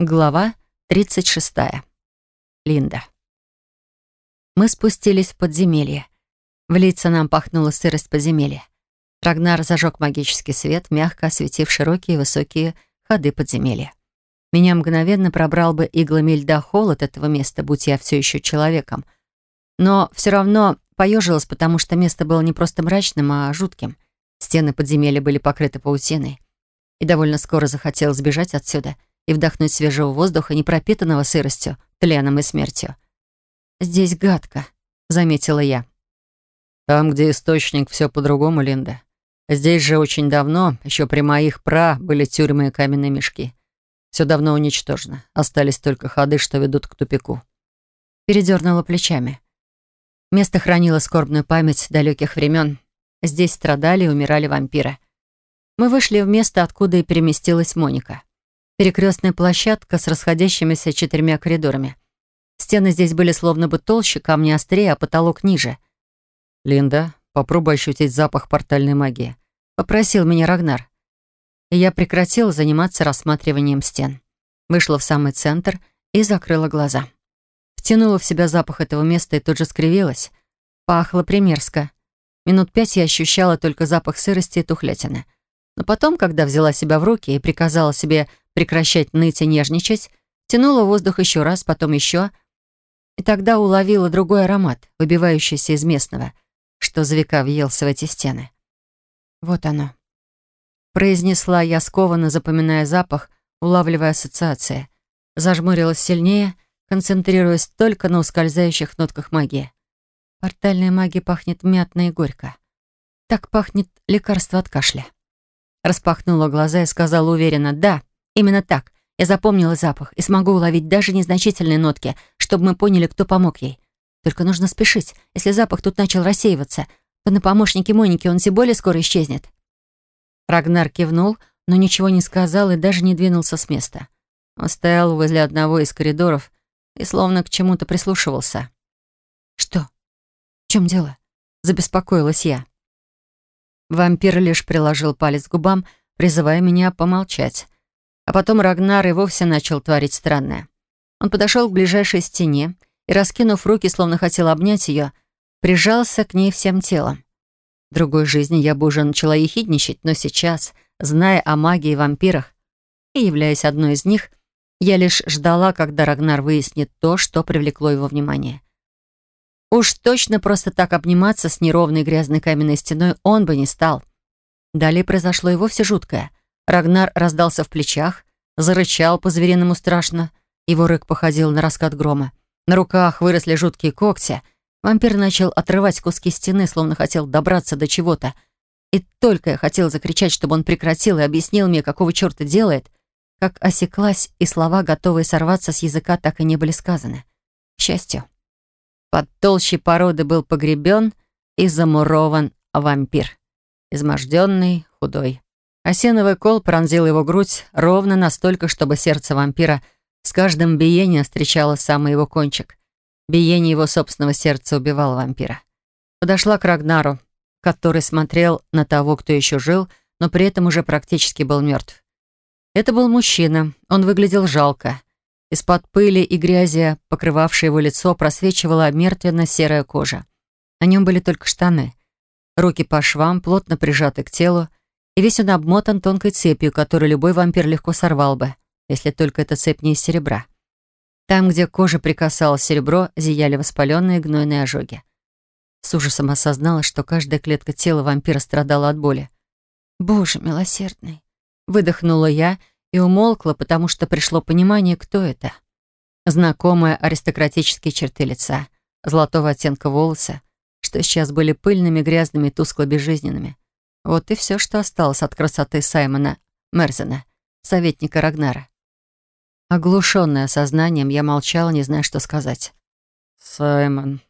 Глава 36. Линда. Мы спустились в подземелье. В лица нам пахнула сырость подземелья. Рагнар зажег магический свет, мягко осветив широкие высокие ходы подземелья. Меня мгновенно пробрал бы иглами льда холод этого места, будь я все еще человеком. Но все равно поежилась, потому что место было не просто мрачным, а жутким. Стены подземелья были покрыты паутиной. И довольно скоро захотелось сбежать отсюда — и вдохнуть свежего воздуха, не пропитанного сыростью, тленом и смертью. «Здесь гадко», — заметила я. «Там, где источник, все по-другому, Линда. Здесь же очень давно, еще при моих пра, были тюрьмы и каменные мешки. Все давно уничтожено. Остались только ходы, что ведут к тупику». Передернула плечами. Место хранило скорбную память далеких времен. Здесь страдали и умирали вампиры. Мы вышли в место, откуда и переместилась Моника. Перекрестная площадка с расходящимися четырьмя коридорами. Стены здесь были словно бы толще, камни острее, а потолок ниже. «Линда, попробуй ощутить запах портальной магии», — попросил меня Рагнар. И я прекратила заниматься рассматриванием стен. Вышла в самый центр и закрыла глаза. Втянула в себя запах этого места и тут же скривилась. Пахло примерзко. Минут пять я ощущала только запах сырости и тухлятины. Но потом, когда взяла себя в руки и приказала себе прекращать ныть и нежничать, тянула воздух еще раз, потом еще, и тогда уловила другой аромат, выбивающийся из местного, что за века въелся в эти стены. Вот оно. Произнесла я скованно, запоминая запах, улавливая ассоциации. Зажмурилась сильнее, концентрируясь только на ускользающих нотках магии. Портальная магия пахнет мятно и горько. Так пахнет лекарство от кашля. Распахнула глаза и сказала уверенно «Да». Именно так. Я запомнила запах и смогу уловить даже незначительные нотки, чтобы мы поняли, кто помог ей. Только нужно спешить. Если запах тут начал рассеиваться, то на помощнике Моники он все более скоро исчезнет. Рагнар кивнул, но ничего не сказал и даже не двинулся с места. Он стоял возле одного из коридоров и словно к чему-то прислушивался. «Что? В чем дело?» — забеспокоилась я. Вампир лишь приложил палец к губам, призывая меня помолчать. А потом Рагнар и вовсе начал творить странное. Он подошел к ближайшей стене и, раскинув руки, словно хотел обнять ее, прижался к ней всем телом. В другой жизни я бы уже начала ехидничать, но сейчас, зная о магии вампирах и являясь одной из них, я лишь ждала, когда Рагнар выяснит то, что привлекло его внимание. Уж точно просто так обниматься с неровной грязной каменной стеной он бы не стал. Далее произошло и вовсе жуткое — Рагнар раздался в плечах, зарычал по-звериному страшно. Его рык походил на раскат грома. На руках выросли жуткие когти. Вампир начал отрывать куски стены, словно хотел добраться до чего-то. И только я хотел закричать, чтобы он прекратил и объяснил мне, какого черта делает, как осеклась, и слова, готовые сорваться с языка, так и не были сказаны. К счастью. Под толщей породы был погребен и замурован вампир. Изможденный, худой. Осеновый кол пронзил его грудь ровно настолько, чтобы сердце вампира с каждым биением встречало самый его кончик. Биение его собственного сердца убивало вампира. Подошла к Рагнару, который смотрел на того, кто еще жил, но при этом уже практически был мертв. Это был мужчина. Он выглядел жалко. Из-под пыли и грязи, покрывавшей его лицо, просвечивала мертвенно-серая кожа. На нем были только штаны. Руки по швам, плотно прижаты к телу, и весь он обмотан тонкой цепью, которую любой вампир легко сорвал бы, если только эта цепь не из серебра. Там, где кожа прикасалась серебро, зияли воспаленные гнойные ожоги. С ужасом осознала, что каждая клетка тела вампира страдала от боли. «Боже милосердный!» Выдохнула я и умолкла, потому что пришло понимание, кто это. Знакомые аристократические черты лица, золотого оттенка волоса, что сейчас были пыльными, грязными и тускло-безжизненными. Вот и все, что осталось от красоты Саймона Мерзена, советника Рагнара. Оглушенная сознанием, я молчала, не зная, что сказать. «Саймон...»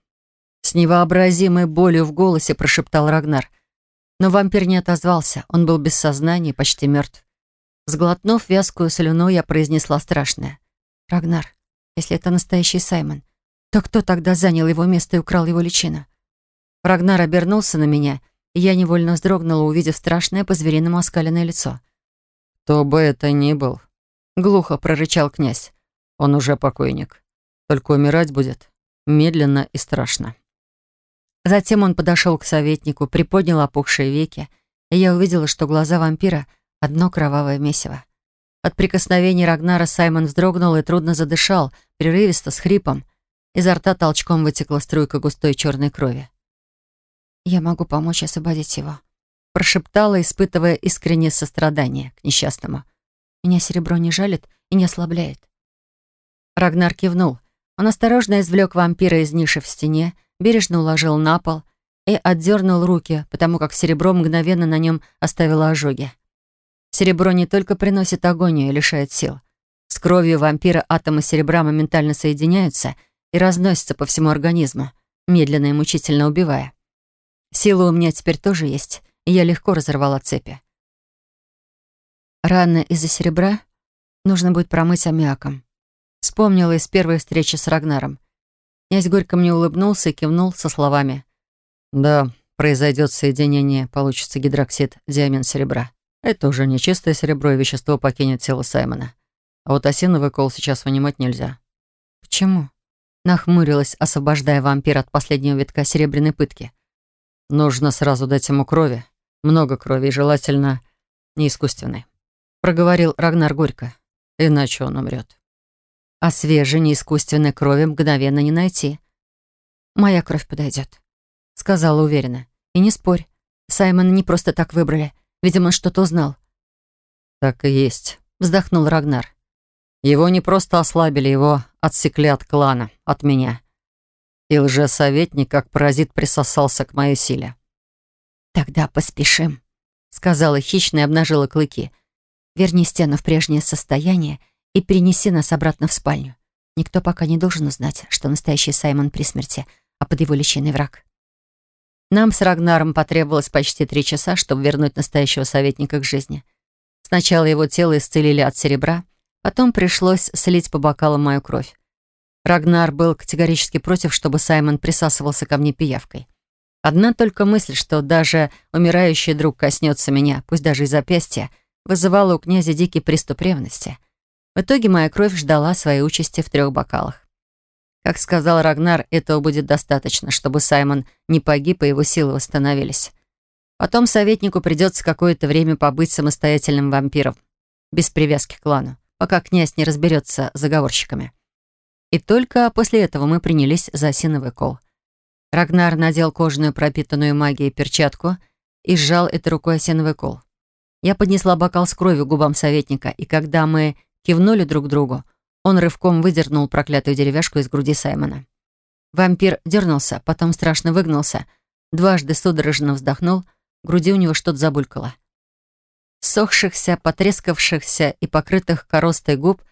С невообразимой болью в голосе прошептал Рагнар. Но вампир не отозвался, он был без сознания, почти мертв. Сглотнув вязкую слюну, я произнесла страшное. «Рагнар, если это настоящий Саймон, то кто тогда занял его место и украл его личину?» Рагнар обернулся на меня — я невольно вздрогнула, увидев страшное по-звериному оскаленное лицо. «Кто бы это ни был, Глухо прорычал князь. Он уже покойник. Только умирать будет медленно и страшно. Затем он подошел к советнику, приподнял опухшие веки, и я увидела, что глаза вампира — одно кровавое месиво. От прикосновений Рагнара Саймон вздрогнул и трудно задышал, прерывисто, с хрипом. Изо рта толчком вытекла струйка густой черной крови. «Я могу помочь освободить его», — прошептала, испытывая искреннее сострадание к несчастному. «Меня серебро не жалит и не ослабляет». Рагнар кивнул. Он осторожно извлек вампира из ниши в стене, бережно уложил на пол и отдернул руки, потому как серебро мгновенно на нем оставило ожоги. Серебро не только приносит агонию и лишает сил. С кровью вампира атомы серебра моментально соединяются и разносятся по всему организму, медленно и мучительно убивая. Сила у меня теперь тоже есть, и я легко разорвала цепи. Раны из-за серебра нужно будет промыть аммиаком. Вспомнила из первой встречи с Рагнаром. Князь горько мне улыбнулся и кивнул со словами. «Да, произойдет соединение, получится гидроксид диамин серебра. Это уже не чистое серебро, и вещество покинет тело Саймона. А вот осиновый кол сейчас вынимать нельзя». «Почему?» Нахмурилась, освобождая вампира от последнего витка серебряной пытки. «Нужно сразу дать ему крови. Много крови, и желательно не искусственной», — проговорил Рагнар горько. «Иначе он умрет» а свежей, неискусственной крови мгновенно не найти. «Моя кровь подойдет», — сказала уверенно. «И не спорь, Саймона не просто так выбрали. Видимо, что-то узнал». «Так и есть», — вздохнул Рагнар. «Его не просто ослабили, его отсекли от клана, от меня. И лжесоветник, как паразит, присосался к моей силе». «Тогда поспешим», — сказала хищно и обнажила клыки. «Верни стену в прежнее состояние — и перенеси нас обратно в спальню. Никто пока не должен узнать, что настоящий Саймон при смерти, а под его личиной враг. Нам с Рагнаром потребовалось почти три часа, чтобы вернуть настоящего советника к жизни. Сначала его тело исцелили от серебра, потом пришлось слить по бокалам мою кровь. Рагнар был категорически против, чтобы Саймон присасывался ко мне пиявкой. Одна только мысль, что даже умирающий друг коснется меня, пусть даже и запястья, вызывала у князя дикий приступ ревности. В итоге моя кровь ждала своей участи в трех бокалах. Как сказал Рагнар, этого будет достаточно, чтобы Саймон не погиб, и его силы восстановились. Потом советнику придется какое-то время побыть самостоятельным вампиром, без привязки к клану, пока князь не разберется с заговорщиками. И только после этого мы принялись за осиновый кол. Рагнар надел кожаную пропитанную магией перчатку и сжал этой рукой осиновый кол. Я поднесла бокал с кровью губам советника, и когда мы кивнули друг другу. Он рывком выдернул проклятую деревяшку из груди Саймона. Вампир дернулся, потом страшно выгнулся, дважды судорожно вздохнул, в груди у него что-то забулькало. Сохшихся, потрескавшихся и покрытых коростой губ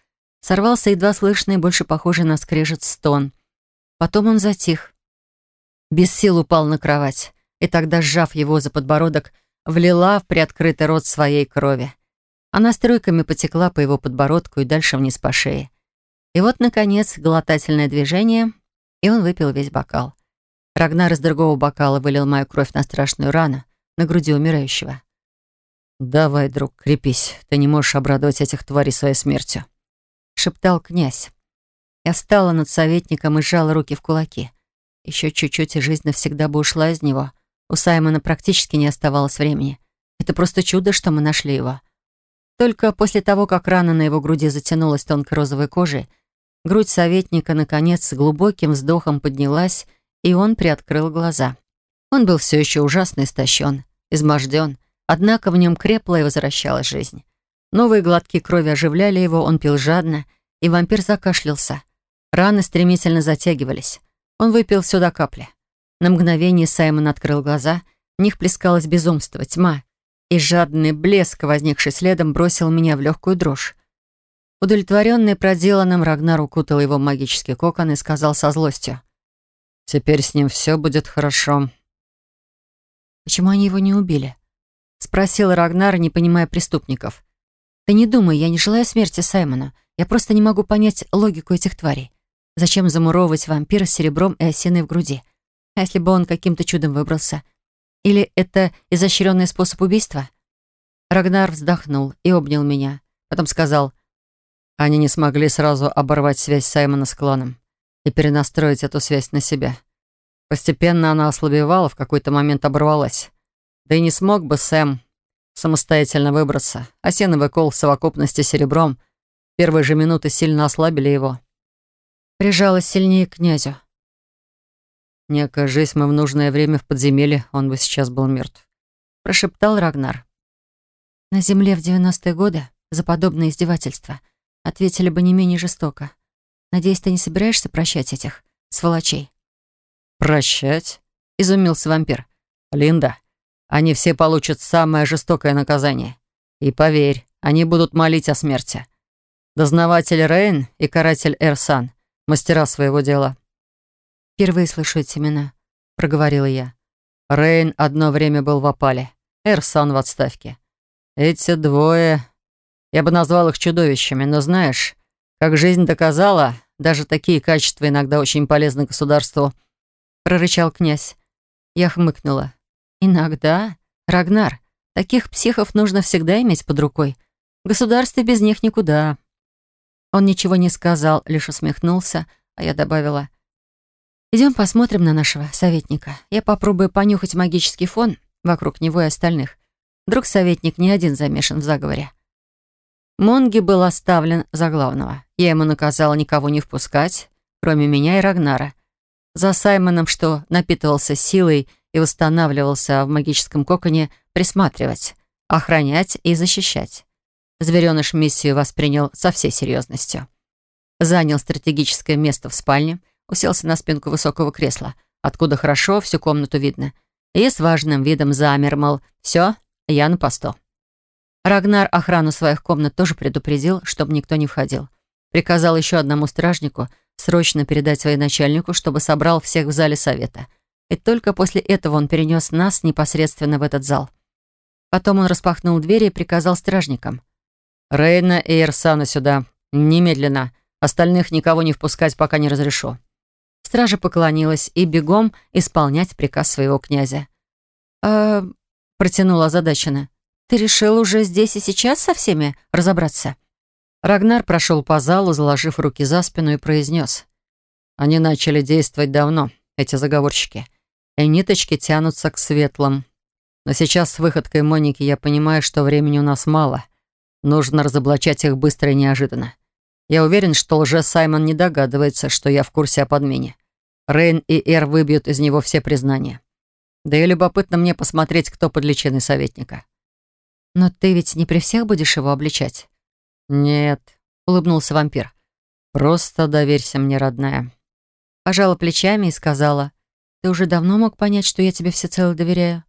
сорвался едва слышный, больше похожий на скрежет стон. Потом он затих. Без сил упал на кровать, и тогда, сжав его за подбородок, влила в приоткрытый рот своей крови. Она струйками потекла по его подбородку и дальше вниз по шее. И вот, наконец, глотательное движение, и он выпил весь бокал. Рагнар из другого бокала вылил мою кровь на страшную рану на груди умирающего. «Давай, друг, крепись. Ты не можешь обрадовать этих тварей своей смертью», — шептал князь. Я встала над советником и сжала руки в кулаки. Еще чуть-чуть, и жизнь навсегда бы ушла из него. У Саймона практически не оставалось времени. Это просто чудо, что мы нашли его. Только после того, как рана на его груди затянулась тонкой розовой кожей, грудь советника, наконец, с глубоким вздохом поднялась, и он приоткрыл глаза. Он был все еще ужасно истощен, изможден, однако в нем крепла и возвращалась жизнь. Новые глотки крови оживляли его, он пил жадно, и вампир закашлялся. Раны стремительно затягивались. Он выпил все до капли. На мгновение Саймон открыл глаза, в них плескалось безумство, тьма, и жадный блеск, возникший следом, бросил меня в легкую дрожь. Удовлетворенный проделанным, Рагнар укутал его в магический кокон и сказал со злостью. «Теперь с ним все будет хорошо». «Почему они его не убили?» — спросил Рагнар, не понимая преступников. «Ты не думай, я не желаю смерти Саймона. Я просто не могу понять логику этих тварей. Зачем замуровывать вампира с серебром и осиной в груди? А если бы он каким-то чудом выбрался? Или это изощренный способ убийства? Рагнар вздохнул и обнял меня. Потом сказал, Они не смогли сразу оборвать связь Саймона с кланом и перенастроить эту связь на себя. Постепенно она ослабевала, в какой-то момент оборвалась. Да и не смог бы Сэм самостоятельно выбраться. Осиновый кол в совокупности с серебром первые же минуты сильно ослабили его. Прижалась сильнее к князю. «Не окажись мы в нужное время в подземелье, он бы сейчас был мертв», — прошептал Рагнар. «На земле в девяностые годы за подобное издевательство ответили бы не менее жестоко. Надеюсь, ты не собираешься прощать этих сволочей?» «Прощать?» — изумился вампир. «Линда, они все получат самое жестокое наказание. И поверь, они будут молить о смерти. Дознаватель Рейн и каратель Эрсан — мастера своего дела». «Впервые слышу эти имена», — проговорила я. Рейн одно время был в опале, Эрсан в отставке. Эти двое... Я бы назвал их чудовищами, но знаешь, как жизнь доказала, даже такие качества иногда очень полезны государству», — прорычал князь. Я хмыкнула. «Иногда? Рагнар, таких психов нужно всегда иметь под рукой. В государстве без них никуда». Он ничего не сказал, лишь усмехнулся, а я добавила. «Идем посмотрим на нашего советника. Я попробую понюхать магический фон вокруг него и остальных. Вдруг советник не один замешан в заговоре». Монги был оставлен за главного. Я ему наказала никого не впускать, кроме меня и Рагнара. За Саймоном, что напитывался силой и восстанавливался в магическом коконе, присматривать, охранять и защищать. Звереныш миссию воспринял со всей серьезностью. Занял стратегическое место в спальне — уселся на спинку высокого кресла, откуда хорошо всю комнату видно, и с важным видом замер, мол, «Все, я на посту». Рагнар охрану своих комнат тоже предупредил, чтобы никто не входил. Приказал еще одному стражнику срочно передать своему начальнику, чтобы собрал всех в зале совета. И только после этого он перенес нас непосредственно в этот зал. Потом он распахнул двери и приказал стражникам. «Рейна и Ирсана сюда. Немедленно. Остальных никого не впускать, пока не разрешу». Стража поклонилась и бегом исполнять приказ своего князя. «Э, — протянула озадаченно, — ты решил уже здесь и сейчас со всеми разобраться?» Рагнар прошел по залу, заложив руки за спину и произнес. «Они начали действовать давно, эти заговорщики, и ниточки тянутся к светлым. Но сейчас с выходкой Моники я понимаю, что времени у нас мало. Нужно разоблачать их быстро и неожиданно. Я уверен, что лже Саймон не догадывается, что я в курсе о подмене. Рейн и Эр выбьют из него все признания. Да и любопытно мне посмотреть, кто под личиной советника. «Но ты ведь не при всех будешь его обличать?» «Нет», — улыбнулся вампир. «Просто доверься мне, родная». Пожала плечами и сказала, «Ты уже давно мог понять, что я тебе всецело доверяю?»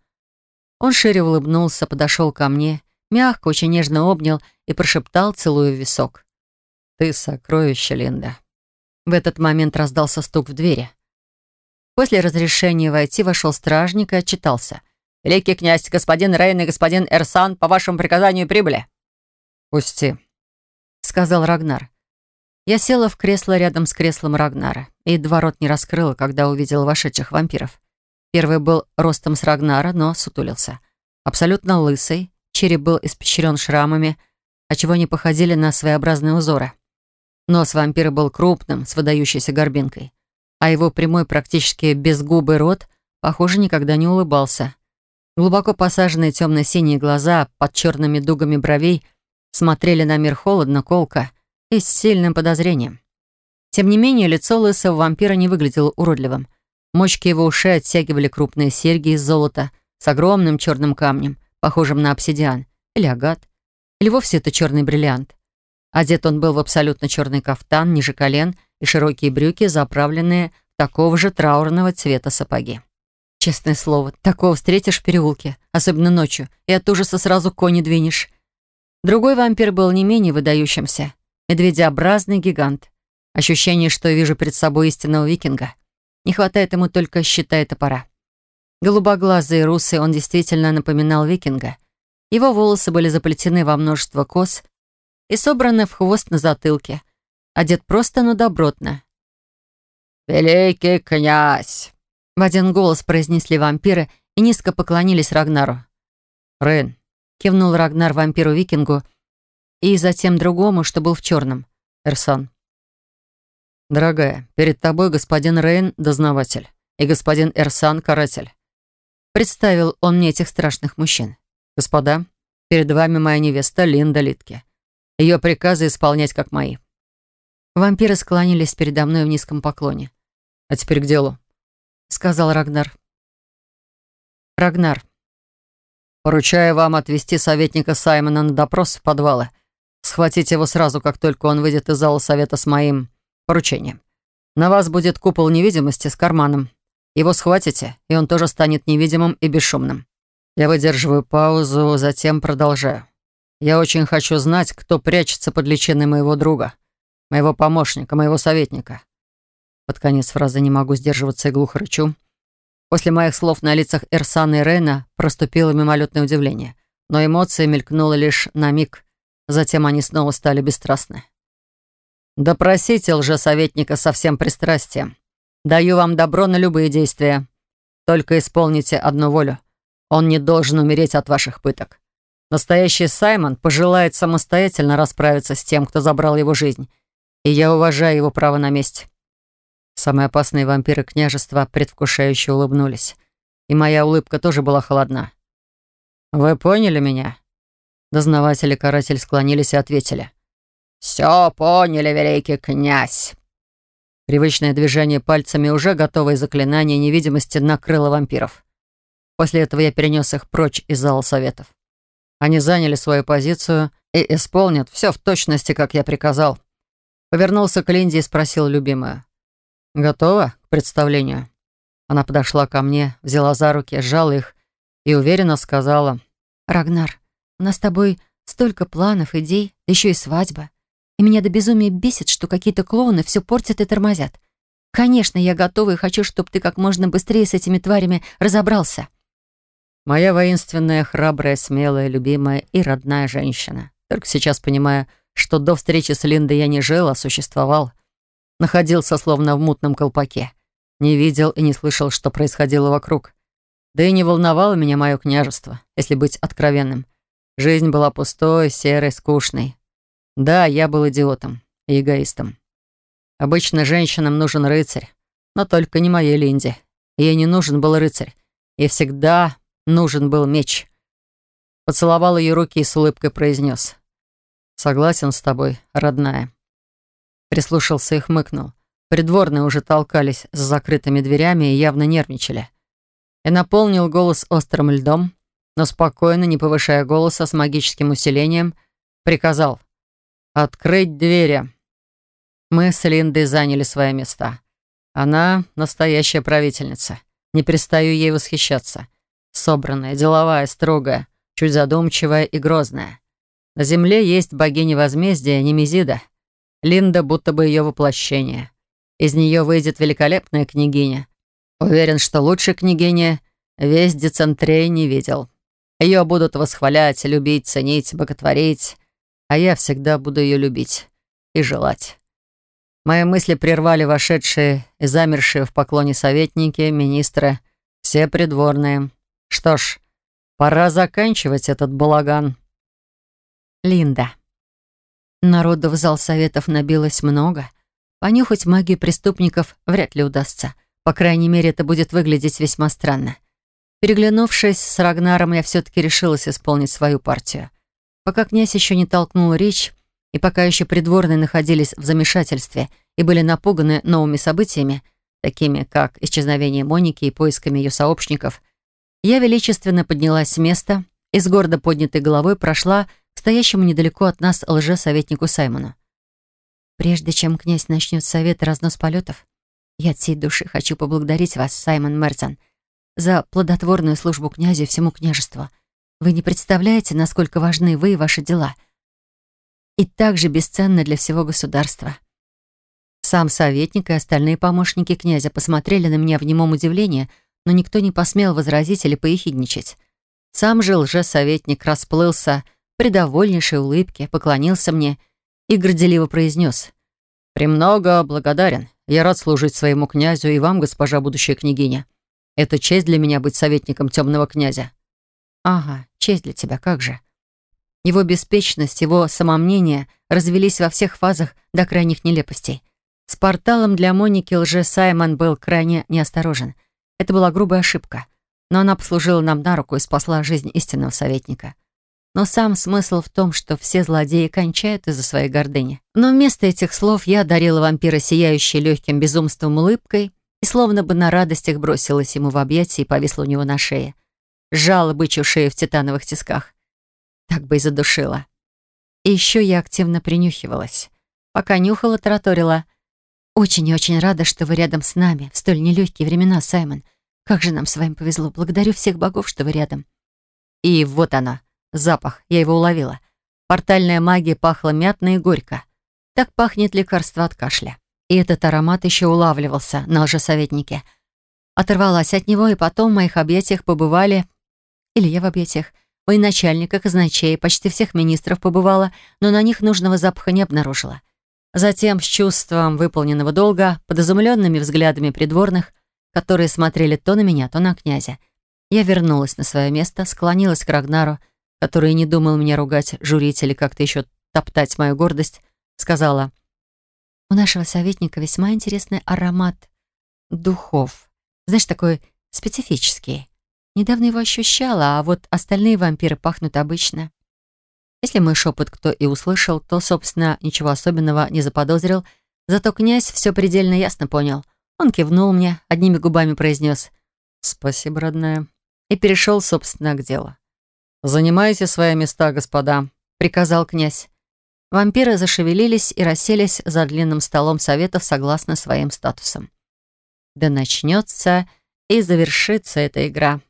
Он шире улыбнулся, подошел ко мне, мягко, очень нежно обнял и прошептал, целуя в висок. «Ты сокровище, Линда». В этот момент раздался стук в двери. После разрешения войти вошел стражник и отчитался. «Великий князь, господин Рейн и господин Эрсан по вашему приказанию прибыли». «Пусти», — сказал Рагнар. Я села в кресло рядом с креслом Рагнара едва рот не раскрыла, когда увидела вошедших вампиров. Первый был ростом с Рагнара, но сутулился. Абсолютно лысый, череп был испещрен шрамами, отчего не походили на своеобразные узоры. Нос вампира был крупным, с выдающейся горбинкой а его прямой, практически безгубый рот, похоже, никогда не улыбался. Глубоко посаженные темно-синие глаза под черными дугами бровей смотрели на мир холодно, колко и с сильным подозрением. Тем не менее, лицо лысого вампира не выглядело уродливым. Мочки его ушей оттягивали крупные серьги из золота с огромным черным камнем, похожим на обсидиан, или агат, или вовсе это черный бриллиант. Одет он был в абсолютно черный кафтан, ниже колен и широкие брюки, заправленные такого же траурного цвета сапоги. Честное слово, такого встретишь в переулке, особенно ночью, и от ужаса сразу кони двинешь. Другой вампир был не менее выдающимся. Медведеобразный гигант. Ощущение, что я вижу перед собой истинного викинга. Не хватает ему только щита и топора. Голубоглазый русый он действительно напоминал викинга. Его волосы были заплетены во множество кос и собраны в хвост на затылке — одет просто, но добротно. «Великий князь!» В один голос произнесли вампиры и низко поклонились Рагнару. «Рейн!» — кивнул Рагнар вампиру-викингу и затем другому, что был в черном. Эрсан. «Дорогая, перед тобой господин Рейн — дознаватель, и господин Эрсан — каратель». Представил он мне этих страшных мужчин. «Господа, перед вами моя невеста Линда Литке. Ее приказы исполнять как мои». Вампиры склонились передо мной в низком поклоне. «А теперь к делу», — сказал Рагнар. «Рагнар, поручаю вам отвести советника Саймона на допрос в подвалы. Схватить его сразу, как только он выйдет из зала совета с моим поручением. На вас будет купол невидимости с карманом. Его схватите, и он тоже станет невидимым и бесшумным. Я выдерживаю паузу, затем продолжаю. Я очень хочу знать, кто прячется под личиной моего друга, моего помощника, моего советника. Под конец фразы не могу сдерживаться и глухо рычу. После моих слов на лицах Эрсана и Рейна проступило мимолетное удивление, но эмоция мелькнула лишь на миг. Затем они снова стали бесстрастны. «Допросите лжесоветника со всем пристрастием. Даю вам добро на любые действия. Только исполните одну волю. Он не должен умереть от ваших пыток. Настоящий Саймон пожелает самостоятельно расправиться с тем, кто забрал его жизнь, и я уважаю его право на месть». Самые опасные вампиры княжества предвкушающе улыбнулись, и моя улыбка тоже была холодна. «Вы поняли меня?» Дознаватель и каратель склонились и ответили. «Все поняли, великий князь!» Привычное движение пальцами, уже готовое заклинание невидимости накрыло вампиров. После этого я перенес их прочь из зала советов. Они заняли свою позицию и исполнят все в точности, как я приказал. Повернулся к Линде и спросил любимую. «Готова к представлению?» Она подошла ко мне, взяла за руки, сжала их и уверенно сказала. «Рагнар, у нас с тобой столько планов, идей, еще и свадьба. И меня до безумия бесит, что какие-то клоуны все портят и тормозят. Конечно, я готова и хочу, чтобы ты как можно быстрее с этими тварями разобрался». Моя воинственная, храбрая, смелая, любимая и родная женщина. Только сейчас понимаю, что до встречи с Линдой я не жил, а существовал. Находился словно в мутном колпаке. Не видел и не слышал, что происходило вокруг. Да и не волновало меня мое княжество, если быть откровенным. Жизнь была пустой, серой, скучной. Да, я был идиотом и эгоистом. Обычно женщинам нужен рыцарь, но только не моей Линде. Ей не нужен был рыцарь. Ей всегда нужен был меч. Поцеловал ее руки и с улыбкой произнес. «Согласен с тобой, родная». Прислушался и хмыкнул. Придворные уже толкались с закрытыми дверями и явно нервничали. И наполнил голос острым льдом, но спокойно, не повышая голоса, с магическим усилением, приказал «Открыть двери». Мы с Линдой заняли свои места. Она настоящая правительница. Не перестаю ей восхищаться. Собранная, деловая, строгая, чуть задумчивая и грозная. На земле есть богиня возмездия Немезида — Линда будто бы ее воплощение. Из нее выйдет великолепная княгиня. Уверен, что лучше княгиня весь децентрей не видел. Ее будут восхвалять, любить, ценить, боготворить, а я всегда буду ее любить и желать. Мои мысли прервали вошедшие и замершие в поклоне советники, министры, все придворные. Что ж, пора заканчивать этот балаган. Линда. Народу в зал советов набилось много. Понюхать магию преступников вряд ли удастся. По крайней мере, это будет выглядеть весьма странно. Переглянувшись с Рагнаром, я все-таки решилась исполнить свою партию. Пока князь еще не толкнул речь, и пока еще придворные находились в замешательстве и были напуганы новыми событиями, такими как исчезновение Моники и поисками ее сообщников, я величественно поднялась с места и с гордо поднятой головой прошла стоящему недалеко от нас лже-советнику Саймону. «Прежде чем князь начнет совет и разнос полетов, я от всей души хочу поблагодарить вас, Саймон Мерцен, за плодотворную службу князю и всему княжеству. Вы не представляете, насколько важны вы и ваши дела. И также бесценны для всего государства». Сам советник и остальные помощники князя посмотрели на меня в немом удивлении, но никто не посмел возразить или поехидничать. Сам же лже-советник расплылся при довольнейшей улыбке поклонился мне и горделиво произнес. «Премного благодарен. Я рад служить своему князю и вам, госпожа будущая княгиня. Это честь для меня быть советником темного князя». «Ага, честь для тебя, как же». Его беспечность, его самомнение развелись во всех фазах до крайних нелепостей. С порталом для Моники лже Саймон был крайне неосторожен. Это была грубая ошибка, но она послужила нам на руку и спасла жизнь истинного советника. Но сам смысл в том, что все злодеи кончают из-за своей гордыни. Но вместо этих слов я одарила вампира сияющей легким безумством улыбкой и словно бы на радостях бросилась ему в объятия и повисла у него на шее. Сжала бычью шею в титановых тисках. Так бы и задушила. И еще я активно принюхивалась. Пока нюхала, тараторила. «Очень и очень рада, что вы рядом с нами в столь нелегкие времена, Саймон. Как же нам с вами повезло. Благодарю всех богов, что вы рядом». И вот она, Запах, я его уловила. Портальная магия пахла мятно и горько. Так пахнет лекарство от кашля. И этот аромат еще улавливался на лжесоветнике. Оторвалась от него, и потом в моих объятиях побывали... Или я в объятиях. Военачальника, казначей, почти всех министров побывала, но на них нужного запаха не обнаружила. Затем, с чувством выполненного долга, под изумленными взглядами придворных, которые смотрели то на меня, то на князя, я вернулась на свое место, склонилась к Рагнару, который не думал меня ругать, журить или как-то еще топтать мою гордость, сказала, «У нашего советника весьма интересный аромат духов. Знаешь, такой специфический. Недавно его ощущала, а вот остальные вампиры пахнут обычно. Если мой шепот кто и услышал, то, собственно, ничего особенного не заподозрил, зато князь все предельно ясно понял. Он кивнул мне, одними губами произнес «Спасибо, родная», и перешел, собственно, к делу. «Занимайте свои места, господа», — приказал князь. Вампиры зашевелились и расселись за длинным столом советов согласно своим статусам. Да начнется и завершится эта игра.